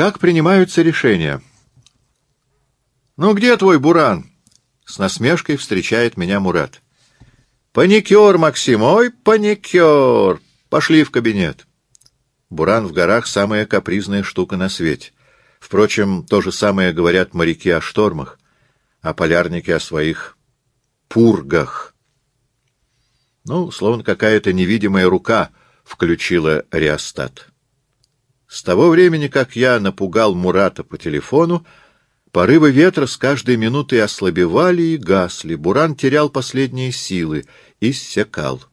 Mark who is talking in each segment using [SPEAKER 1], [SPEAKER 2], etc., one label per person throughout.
[SPEAKER 1] Как принимаются решения? Ну, где твой буран? С насмешкой встречает меня Мурат. Паникер, Максим, ой, паникер! Пошли в кабинет. Буран в горах — самая капризная штука на свете. Впрочем, то же самое говорят моряки о штормах, а полярники о своих пургах. Ну, словно какая-то невидимая рука включила реостат. С того времени, как я напугал Мурата по телефону, порывы ветра с каждой минутой ослабевали и гасли, Буран терял последние силы, иссякал.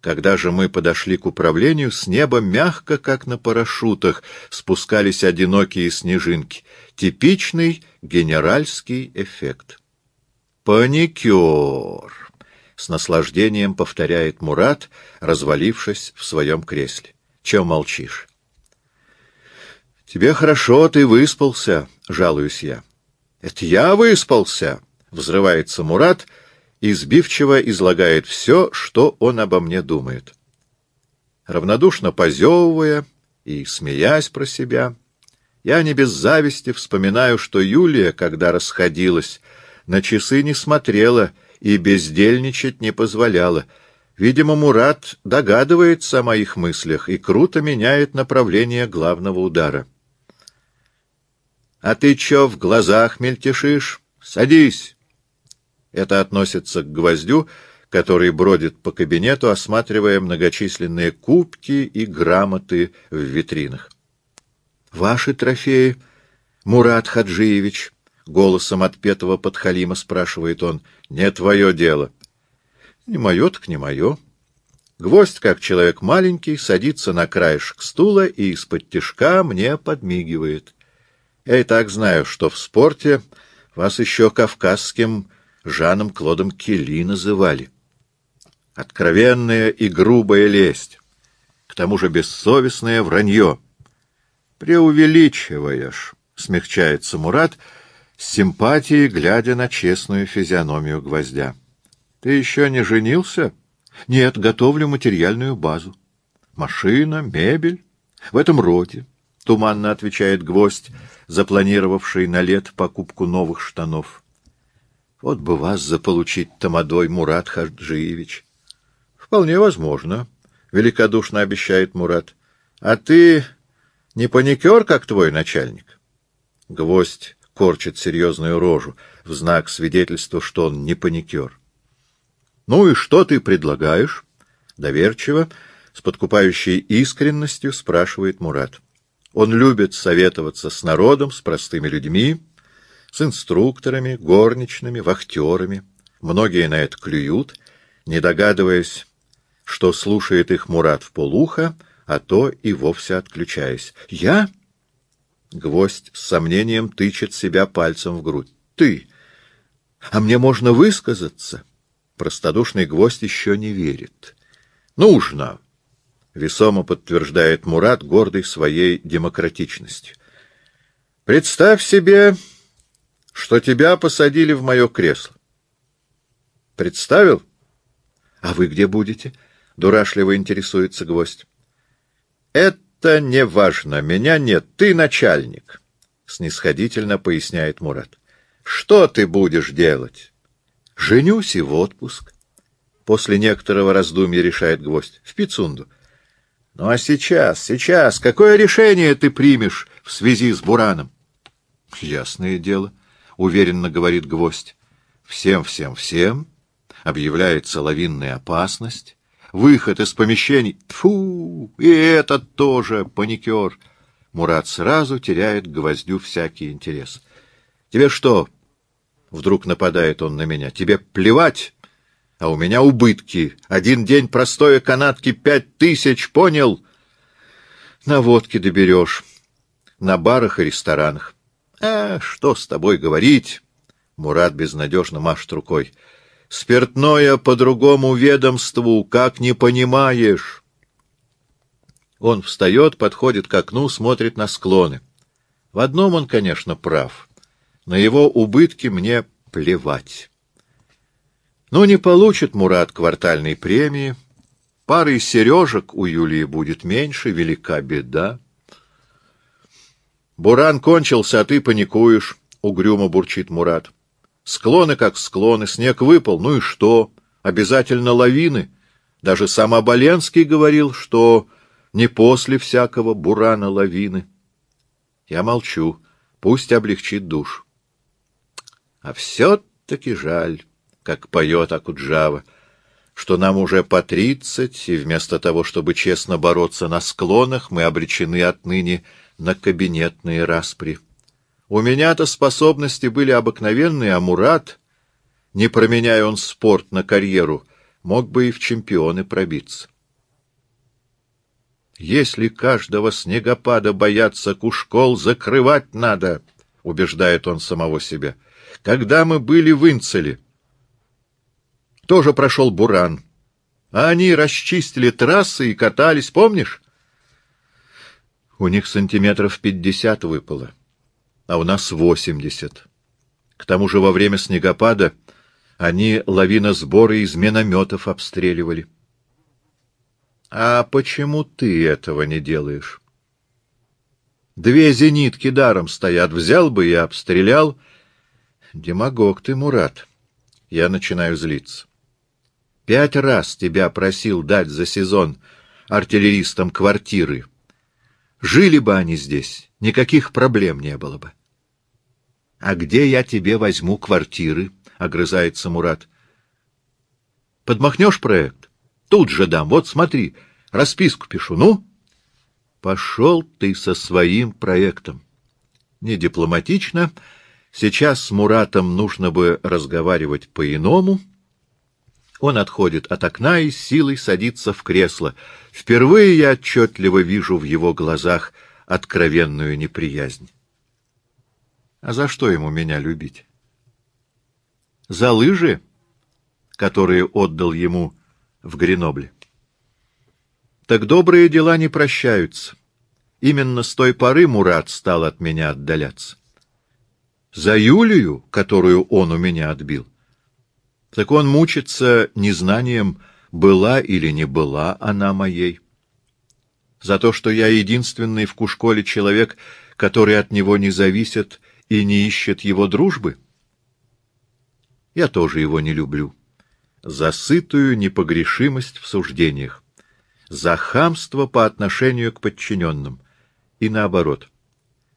[SPEAKER 1] Когда же мы подошли к управлению, с неба мягко, как на парашютах, спускались одинокие снежинки. Типичный генеральский эффект. «Паникер!» — с наслаждением повторяет Мурат, развалившись в своем кресле. «Чем молчишь?» «Тебе хорошо, ты выспался», — жалуюсь я. «Это я выспался!» — взрывается Мурат — и сбивчиво излагает все, что он обо мне думает. Равнодушно позевывая и смеясь про себя, я не без зависти вспоминаю, что Юлия, когда расходилась, на часы не смотрела и бездельничать не позволяла. Видимо, Мурат догадывается о моих мыслях и круто меняет направление главного удара. — А ты чё в глазах мельтешишь? Садись! Это относится к гвоздю, который бродит по кабинету, осматривая многочисленные кубки и грамоты в витринах. — Ваши трофеи, Мурат Хаджиевич? — голосом отпетого подхалима спрашивает он. — Не твое дело. — Не мое, так не мое. Гвоздь, как человек маленький, садится на краешек стула и из-под тишка мне подмигивает. Я и так знаю, что в спорте вас еще кавказским Жаном Клодом Келли называли. Откровенная и грубая лесть, к тому же бессовестное вранье. «Преувеличиваешь», — смягчается Мурат, с симпатией глядя на честную физиономию гвоздя. «Ты еще не женился?» «Нет, готовлю материальную базу. Машина, мебель, в этом роде», — туманно отвечает гвоздь, запланировавший на лет покупку новых штанов. Вот бы вас заполучить тамадой, Мурат Хаджиевич. — Вполне возможно, — великодушно обещает Мурат. — А ты не паникер, как твой начальник? Гвоздь корчит серьезную рожу в знак свидетельства, что он не паникер. — Ну и что ты предлагаешь? — доверчиво, с подкупающей искренностью спрашивает Мурат. Он любит советоваться с народом, с простыми людьми, с инструкторами, горничными, вахтерами. Многие на это клюют, не догадываясь, что слушает их Мурат в полухо, а то и вовсе отключаясь. «Я?» Гвоздь с сомнением тычет себя пальцем в грудь. «Ты! А мне можно высказаться?» Простодушный гвоздь еще не верит. «Нужно!» — весомо подтверждает Мурат, гордый своей демократичностью. «Представь себе...» что тебя посадили в мое кресло. Представил? А вы где будете? Дурашливо интересуется гвоздь. Это не важно, меня нет, ты начальник, снисходительно поясняет Мурат. Что ты будешь делать? Женюсь и в отпуск. После некоторого раздумья решает гвоздь. В Пицунду. Ну а сейчас, сейчас, какое решение ты примешь в связи с Бураном? Ясное дело уверенно говорит гвоздь. Всем, всем, всем объявляется лавинная опасность. Выход из помещений. Фу, и этот тоже паникер. Мурат сразу теряет гвоздю всякий интерес. Тебе что? Вдруг нападает он на меня. Тебе плевать? А у меня убытки. Один день простое канатки пять тысяч, понял? На водке доберешь. На барах и ресторанах. А что с тобой говорить? Мурат безнадежно машет рукой. Спиртное по другому ведомству, как не понимаешь. Он встает, подходит к окну, смотрит на склоны. В одном он, конечно, прав. На его убытки мне плевать. Ну, не получит Мурат квартальной премии. Пары сережек у Юлии будет меньше, велика беда. Буран кончился, а ты паникуешь, — угрюмо бурчит Мурат. Склоны как склоны, снег выпал, ну и что? Обязательно лавины. Даже сам Оболенский говорил, что не после всякого бурана лавины. Я молчу, пусть облегчит душ. А все-таки жаль, как поет Акуджава, что нам уже по тридцать, и вместо того, чтобы честно бороться на склонах, мы обречены отныне на кабинетные распри. У меня-то способности были обыкновенные, а Мурат, не променяя он спорт на карьеру, мог бы и в чемпионы пробиться. Если каждого снегопада бояться кушкол, закрывать надо, — убеждает он самого себя. Когда мы были в Инцеле, тоже прошел буран, а они расчистили трассы и катались, помнишь? У них сантиметров пятьдесят выпало, а у нас восемьдесят. К тому же во время снегопада они лавиносборы из минометов обстреливали. А почему ты этого не делаешь? Две зенитки даром стоят, взял бы и обстрелял. Демагог ты, Мурат. Я начинаю злиться. Пять раз тебя просил дать за сезон артиллеристам квартиры. Жили бы они здесь, никаких проблем не было бы. — А где я тебе возьму квартиры? — огрызается Мурат. — Подмахнешь проект? Тут же дам. Вот смотри, расписку пишу. Ну? Пошел ты со своим проектом. Не дипломатично. Сейчас с Муратом нужно бы разговаривать по-иному. Он отходит от окна и силой садится в кресло. Впервые я отчетливо вижу в его глазах откровенную неприязнь. А за что ему меня любить? За лыжи, которые отдал ему в Гренобле. Так добрые дела не прощаются. Именно с той поры Мурат стал от меня отдаляться. За Юлию, которую он у меня отбил — так он мучится незнанием, была или не была она моей. За то, что я единственный в Кушколе человек, который от него не зависит и не ищет его дружбы? Я тоже его не люблю. За сытую непогрешимость в суждениях, за хамство по отношению к подчиненным и наоборот,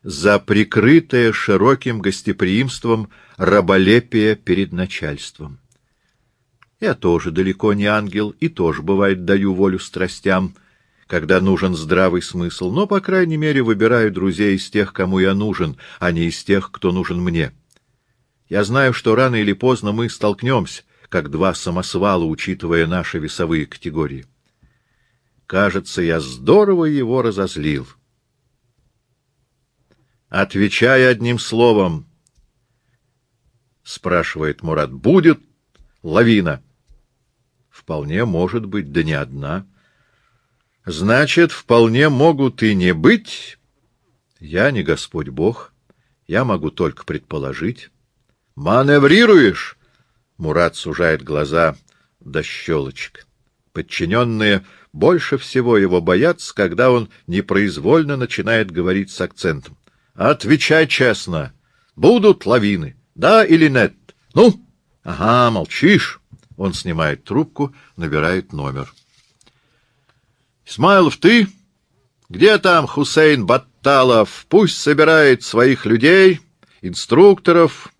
[SPEAKER 1] за прикрытое широким гостеприимством раболепие перед начальством. Я тоже далеко не ангел и тоже, бывает, даю волю страстям, когда нужен здравый смысл, но, по крайней мере, выбираю друзей из тех, кому я нужен, а не из тех, кто нужен мне. Я знаю, что рано или поздно мы столкнемся, как два самосвала, учитывая наши весовые категории. Кажется, я здорово его разозлил. «Отвечай одним словом», — спрашивает Мурат, — «будет лавина». Вполне может быть, да не одна. Значит, вполне могут и не быть. Я не Господь Бог. Я могу только предположить. Маневрируешь? Мурат сужает глаза до щелочек. Подчиненные больше всего его боятся, когда он непроизвольно начинает говорить с акцентом. Отвечай честно. Будут лавины, да или нет? Ну? Ага, молчишь. Он снимает трубку, набирает номер. «Исмайлов, ты? Где там Хусейн Батталов? Пусть собирает своих людей, инструкторов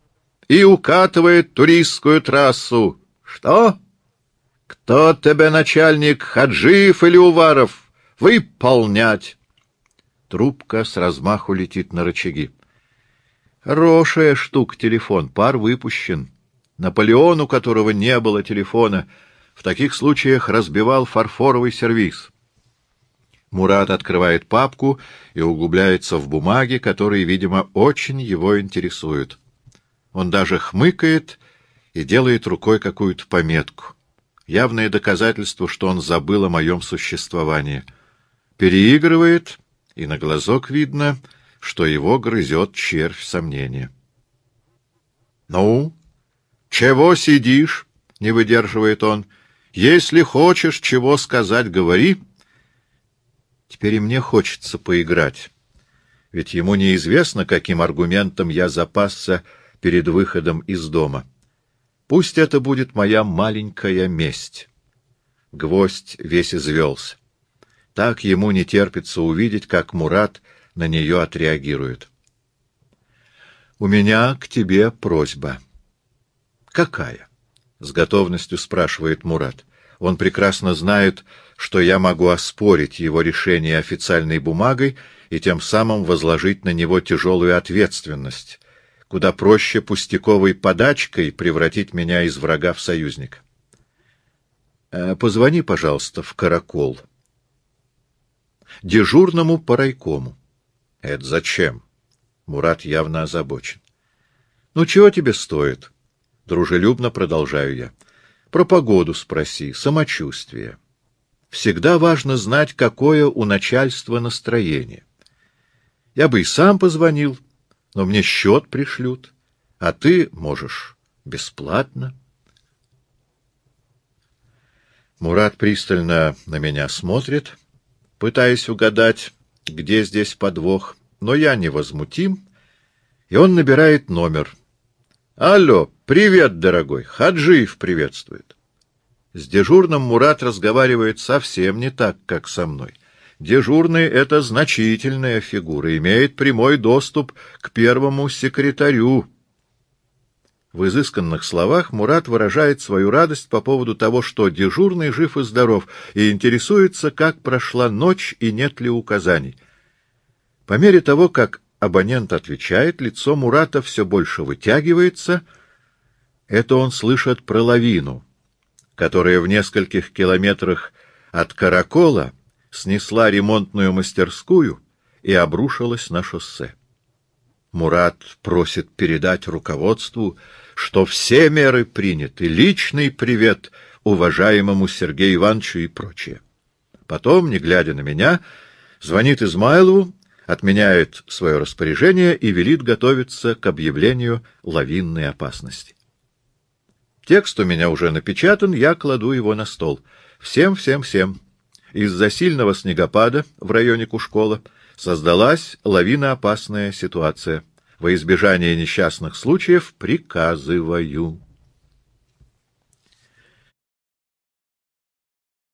[SPEAKER 1] и укатывает туристскую трассу. Что? Кто тебе начальник, Хаджиев или Уваров? Выполнять!» Трубка с размаху летит на рычаги. Хорошая штука телефон, пар выпущен. Наполеон, у которого не было телефона, в таких случаях разбивал фарфоровый сервиз. Мурат открывает папку и углубляется в бумаги, которые, видимо, очень его интересуют. Он даже хмыкает и делает рукой какую-то пометку. Явное доказательство, что он забыл о моем существовании. Переигрывает, и на глазок видно, что его грызет червь сомнения. — Ну? «Чего сидишь?» — не выдерживает он. «Если хочешь чего сказать, говори». Теперь и мне хочется поиграть. ведь ему неизвестно, каким аргументом я запасся перед выходом из дома. Пусть это будет моя маленькая месть. Гвоздь весь извелся. Так ему не терпится увидеть, как Мурат на нее отреагирует. «У меня к тебе просьба». «Какая?» — с готовностью спрашивает Мурат. Он прекрасно знает, что я могу оспорить его решение официальной бумагой и тем самым возложить на него тяжелую ответственность, куда проще пустяковой подачкой превратить меня из врага в союзника. Э, позвони, пожалуйста, в «Каракол». Дежурному по райкому. Это зачем? Мурат явно озабочен. Ну, чего тебе стоит? Дружелюбно продолжаю я. Про погоду спроси, самочувствие. Всегда важно знать, какое у начальства настроение. Я бы и сам позвонил, но мне счет пришлют, а ты можешь бесплатно. Мурат пристально на меня смотрит, пытаясь угадать, где здесь подвох, но я невозмутим, и он набирает номер. «Алло, привет, дорогой, Хаджиев приветствует». С дежурным Мурат разговаривает совсем не так, как со мной. Дежурный — это значительная фигура, имеет прямой доступ к первому секретарю. В изысканных словах Мурат выражает свою радость по поводу того, что дежурный жив и здоров, и интересуется, как прошла ночь и нет ли указаний. По мере того, как абонент отвечает, лицо Мурата все больше вытягивается. Это он слышит про лавину — которая в нескольких километрах от Каракола снесла ремонтную мастерскую и обрушилась на шоссе. Мурат просит передать руководству, что все меры приняты, личный привет уважаемому Сергею Ивановичу и прочее. Потом, не глядя на меня, звонит Измайлову, отменяет свое распоряжение и велит готовиться к объявлению лавинной опасности. Текст у меня уже напечатан, я кладу его на стол. Всем, всем, всем. Из-за сильного снегопада в районе Кушкола создалась лавиноопасная ситуация. Во избежание несчастных случаев приказываю.